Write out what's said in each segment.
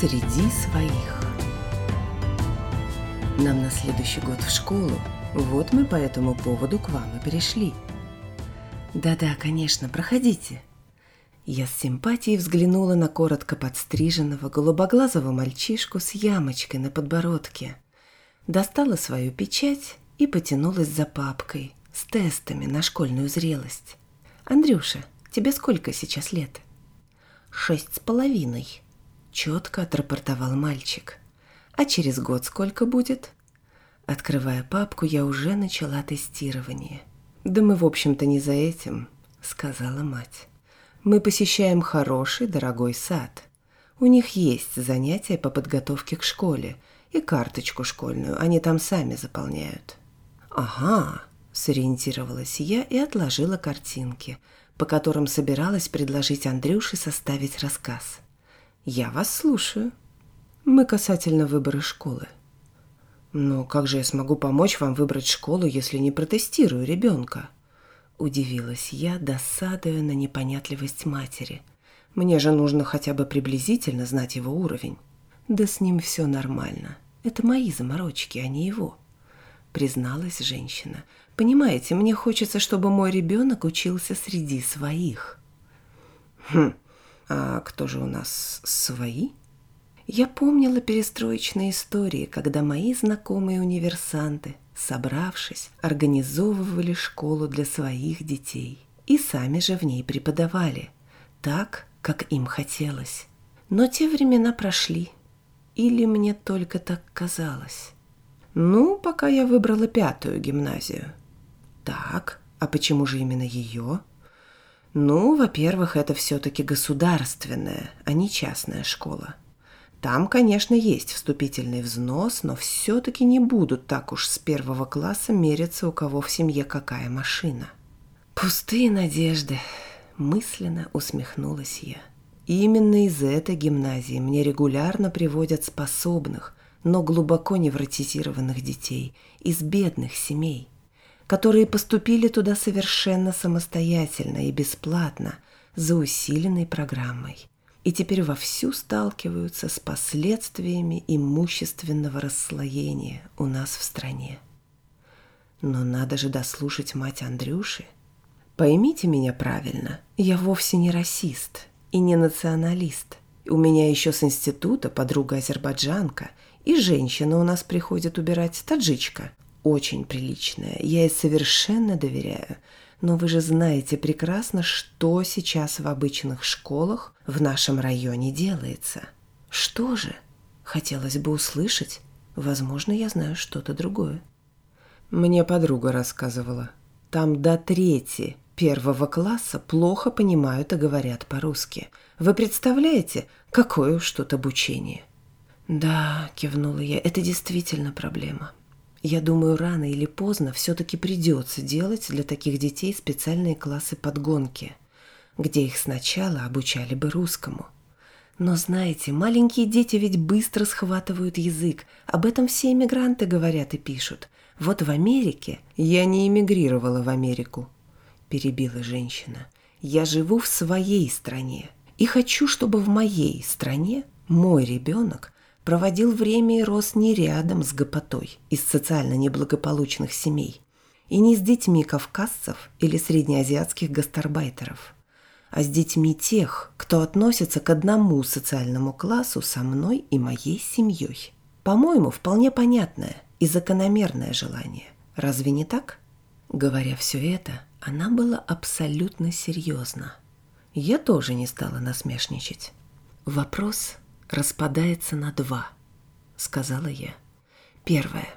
среди своих. Нам на следующий год в школу. Вот мы по этому поводу к вам и пришли. Да-да, конечно, проходите. Я с симпатией взглянула на коротко подстриженного голубоглазого мальчишку с ямочкой на подбородке. Достала свою печать и потянулась за папкой с тестами на школьную зрелость. «Андрюша, тебе сколько сейчас лет?» «Шесть с половиной», — четко отрапортовал мальчик. «А через год сколько будет?» Открывая папку, я уже начала тестирование. «Да мы, в общем-то, не за этим», — сказала мать. «Мы посещаем хороший, дорогой сад. У них есть занятия по подготовке к школе и карточку школьную они там сами заполняют». «Ага», — сориентировалась я и отложила картинки, по которым собиралась предложить Андрюше составить рассказ. «Я вас слушаю. Мы касательно выбора школы». «Но как же я смогу помочь вам выбрать школу, если не протестирую ребенка?» Удивилась я, досадуя на непонятливость матери. «Мне же нужно хотя бы приблизительно знать его уровень». «Да с ним все нормально. Это мои заморочки, а не его», — призналась женщина. «Понимаете, мне хочется, чтобы мой ребенок учился среди своих». «Хм, а кто же у нас свои?» Я помнила перестроечные истории, когда мои знакомые универсанты, собравшись, организовывали школу для своих детей и сами же в ней преподавали, так, как им хотелось. Но те времена прошли, или мне только так казалось? Ну, пока я выбрала пятую гимназию. Так, а почему же именно ее? Ну, во-первых, это все-таки государственная, а не частная школа. Там, конечно, есть вступительный взнос, но все-таки не будут так уж с первого класса мериться, у кого в семье какая машина. Пустые надежды, мысленно усмехнулась я. Именно из этой гимназии мне регулярно приводят способных, но глубоко невротизированных детей из бедных семей, которые поступили туда совершенно самостоятельно и бесплатно за усиленной программой и теперь вовсю сталкиваются с последствиями имущественного расслоения у нас в стране. Но надо же дослушать мать Андрюши. Поймите меня правильно, я вовсе не расист и не националист. У меня еще с института подруга азербайджанка, и женщина у нас приходит убирать, таджичка. Очень приличная, я ей совершенно доверяю – но вы же знаете прекрасно, что сейчас в обычных школах в нашем районе делается. Что же? Хотелось бы услышать. Возможно, я знаю что-то другое. Мне подруга рассказывала. Там до трети первого класса плохо понимают и говорят по-русски. Вы представляете, какое уж тут обучение? Да, кивнула я, это действительно проблема. Я думаю, рано или поздно все-таки придется делать для таких детей специальные классы подгонки, где их сначала обучали бы русскому. Но знаете, маленькие дети ведь быстро схватывают язык. Об этом все иммигранты говорят и пишут. Вот в Америке... Я не эмигрировала в Америку, перебила женщина. Я живу в своей стране. И хочу, чтобы в моей стране мой ребенок проводил время и рос не рядом с гопотой из социально неблагополучных семей и не с детьми кавказцев или среднеазиатских гастарбайтеров, а с детьми тех, кто относится к одному социальному классу со мной и моей семьей. По-моему, вполне понятное и закономерное желание. Разве не так? Говоря все это, она была абсолютно серьезна. Я тоже не стала насмешничать. Вопрос распадается на два, сказала я. Первое.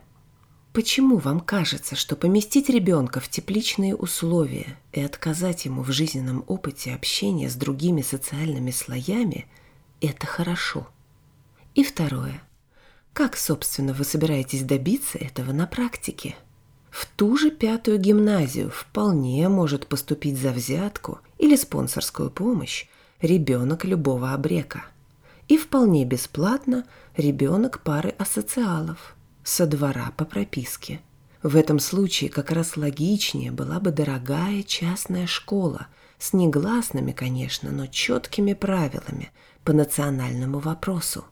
Почему вам кажется, что поместить ребенка в тепличные условия и отказать ему в жизненном опыте общения с другими социальными слоями – это хорошо? И второе. Как, собственно, вы собираетесь добиться этого на практике? В ту же пятую гимназию вполне может поступить за взятку или спонсорскую помощь ребенок любого обрека – и вполне бесплатно ребенок пары асоциалов со двора по прописке. В этом случае как раз логичнее была бы дорогая частная школа с негласными, конечно, но четкими правилами по национальному вопросу.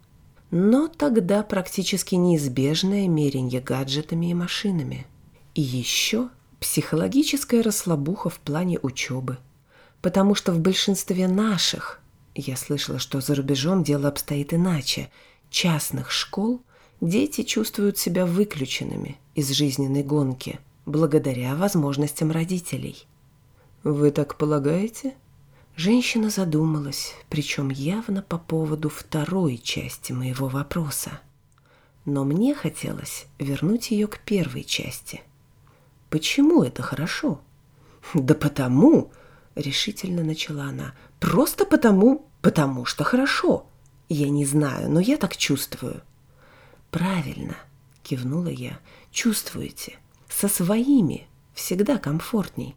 но тогда практически неизбежное меренье гаджетами и машинами. И еще психологическая расслабуха в плане учебы. Потому что в большинстве наших, я слышала, что за рубежом дело обстоит иначе, частных школ дети чувствуют себя выключенными из жизненной гонки благодаря возможностям родителей. «Вы так полагаете?» Женщина задумалась, причем явно по поводу второй части моего вопроса. Но мне хотелось вернуть ее к первой части. Почему это хорошо? Да потому, решительно начала она, просто потому, потому что хорошо. Я не знаю, но я так чувствую. Правильно, кивнула я, чувствуете. Со своими всегда комфортней.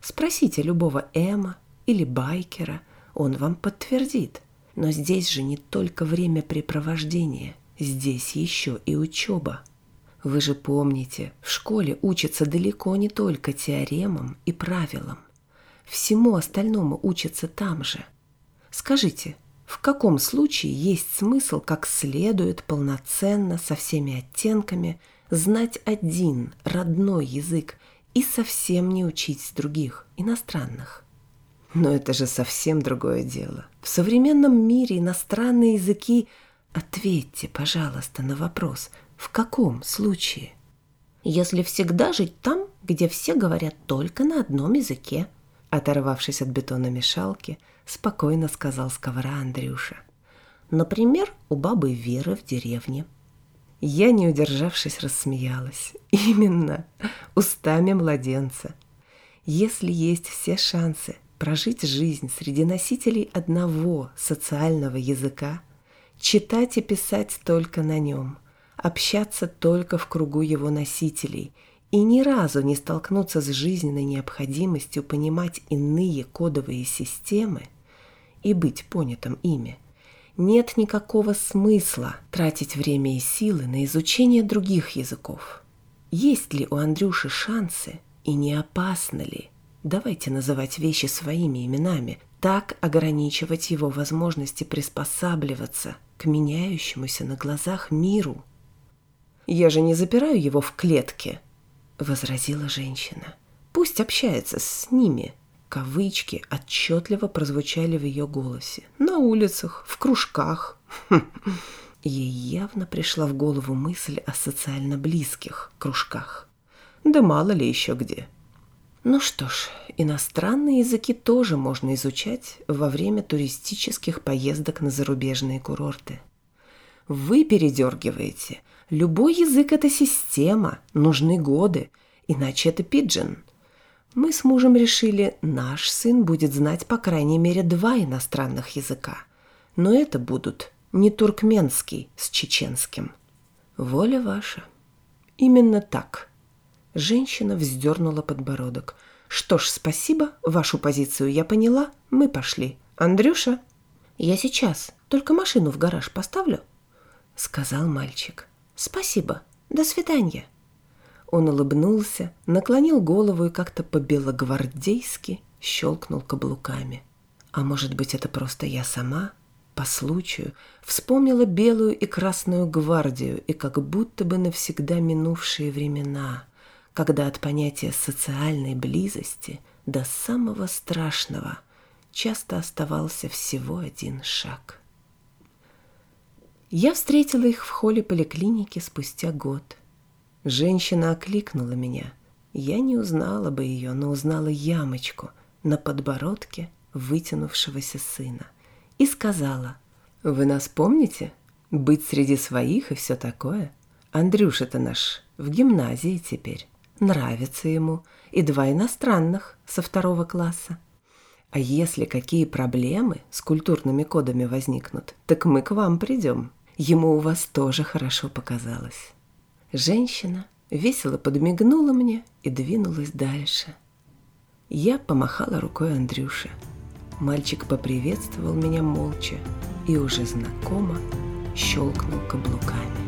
Спросите любого Эма или байкера, он вам подтвердит. Но здесь же не только времяпрепровождение, здесь еще и учеба. Вы же помните, в школе учатся далеко не только теоремам и правилам. Всему остальному учатся там же. Скажите, в каком случае есть смысл как следует полноценно со всеми оттенками знать один родной язык и совсем не учить других, иностранных? Но это же совсем другое дело. В современном мире иностранные языки... Ответьте, пожалуйста, на вопрос, в каком случае? Если всегда жить там, где все говорят только на одном языке, оторвавшись от бетономешалки, спокойно сказал сковора Андрюша. Например, у бабы Веры в деревне. Я, не удержавшись, рассмеялась. Именно, устами младенца. Если есть все шансы прожить жизнь среди носителей одного социального языка, читать и писать только на нем, общаться только в кругу его носителей и ни разу не столкнуться с жизненной необходимостью понимать иные кодовые системы и быть понятым ими, нет никакого смысла тратить время и силы на изучение других языков. Есть ли у Андрюши шансы и не опасно ли – Давайте называть вещи своими именами, так ограничивать его возможности приспосабливаться к меняющемуся на глазах миру. «Я же не запираю его в клетке», — возразила женщина. «Пусть общается с ними». Кавычки отчетливо прозвучали в ее голосе. «На улицах, в кружках». Ей явно пришла в голову мысль о социально близких кружках. Да мало ли еще где. Ну что ж, иностранные языки тоже можно изучать во время туристических поездок на зарубежные курорты. Вы передергиваете. Любой язык – это система, нужны годы, иначе это пиджин. Мы с мужем решили, наш сын будет знать по крайней мере два иностранных языка. Но это будут не туркменский с чеченским. Воля ваша. Именно так – Женщина вздернула подбородок. «Что ж, спасибо, вашу позицию я поняла, мы пошли. Андрюша?» «Я сейчас, только машину в гараж поставлю», — сказал мальчик. «Спасибо, до свидания». Он улыбнулся, наклонил голову и как-то по-белогвардейски щелкнул каблуками. А может быть, это просто я сама, по случаю, вспомнила белую и красную гвардию и как будто бы навсегда минувшие времена — когда от понятия социальной близости до самого страшного часто оставался всего один шаг. Я встретила их в холле поликлиники спустя год. Женщина окликнула меня. Я не узнала бы ее, но узнала ямочку на подбородке вытянувшегося сына и сказала, «Вы нас помните? Быть среди своих и все такое? Андрюша-то наш в гимназии теперь» нравится ему, и два иностранных со второго класса. А если какие проблемы с культурными кодами возникнут, так мы к вам придем. Ему у вас тоже хорошо показалось. Женщина весело подмигнула мне и двинулась дальше. Я помахала рукой Андрюше. Мальчик поприветствовал меня молча и уже знакомо щелкнул каблуками.